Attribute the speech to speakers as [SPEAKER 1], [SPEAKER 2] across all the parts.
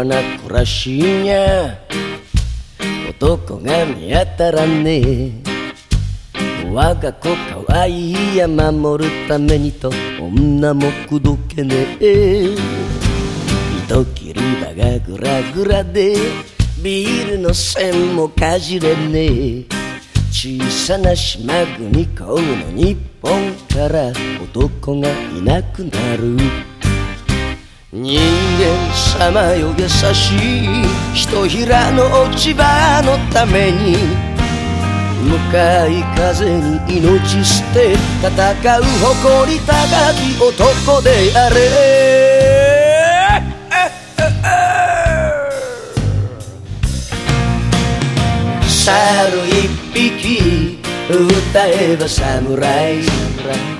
[SPEAKER 1] 平和な暮らしにゃ男が見当たらね。え我が子かわいいや守るためにと女も口説けねえ。糸切り場がグラグラで。ビールの線もかじれねえ。小さな島国この日本から。男がいなくなる。人間様よ優しいひとひらの落ち葉のために向かい風に命捨て戦う誇り高き男であれ。猿一匹歌えば侍。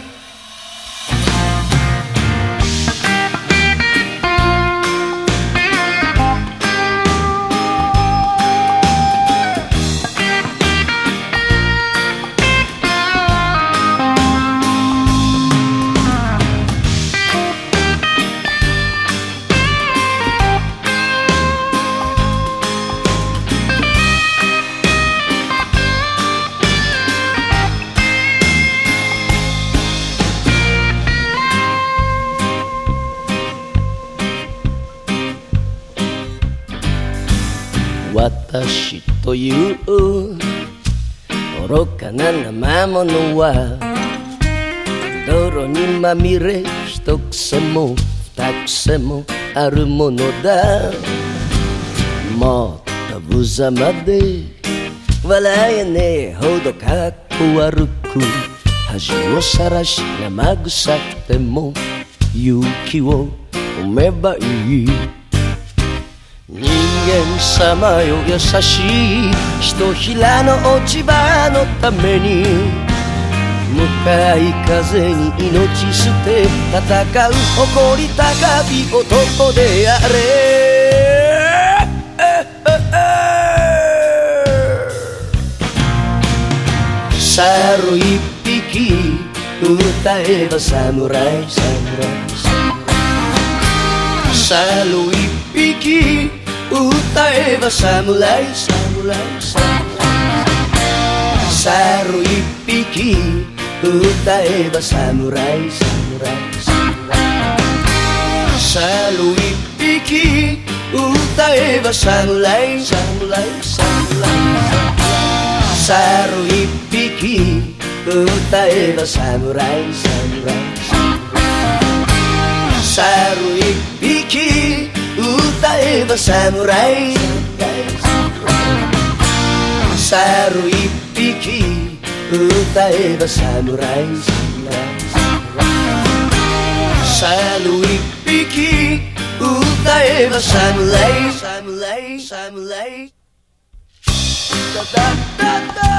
[SPEAKER 1] 私という愚かな生ものは泥にまみれ一癖も二癖もあるものだ。もっと無様で笑えねえほどかっこ悪く恥をさらし生臭くても勇気を褒めばいい。人間様よ優しい。ひとひらの落ち葉のために向かい風に命捨て戦う誇り高き男であれ。猿一匹歌えば侍侍猿一匹歌えば侍侍猿一匹歌えば侍侍猿一匹歌えば侍侍猿一匹歌えば侍侍歌えば侍猿一匹歌えば侍猿一匹歌えば侍侍侍ダダダダラッダダ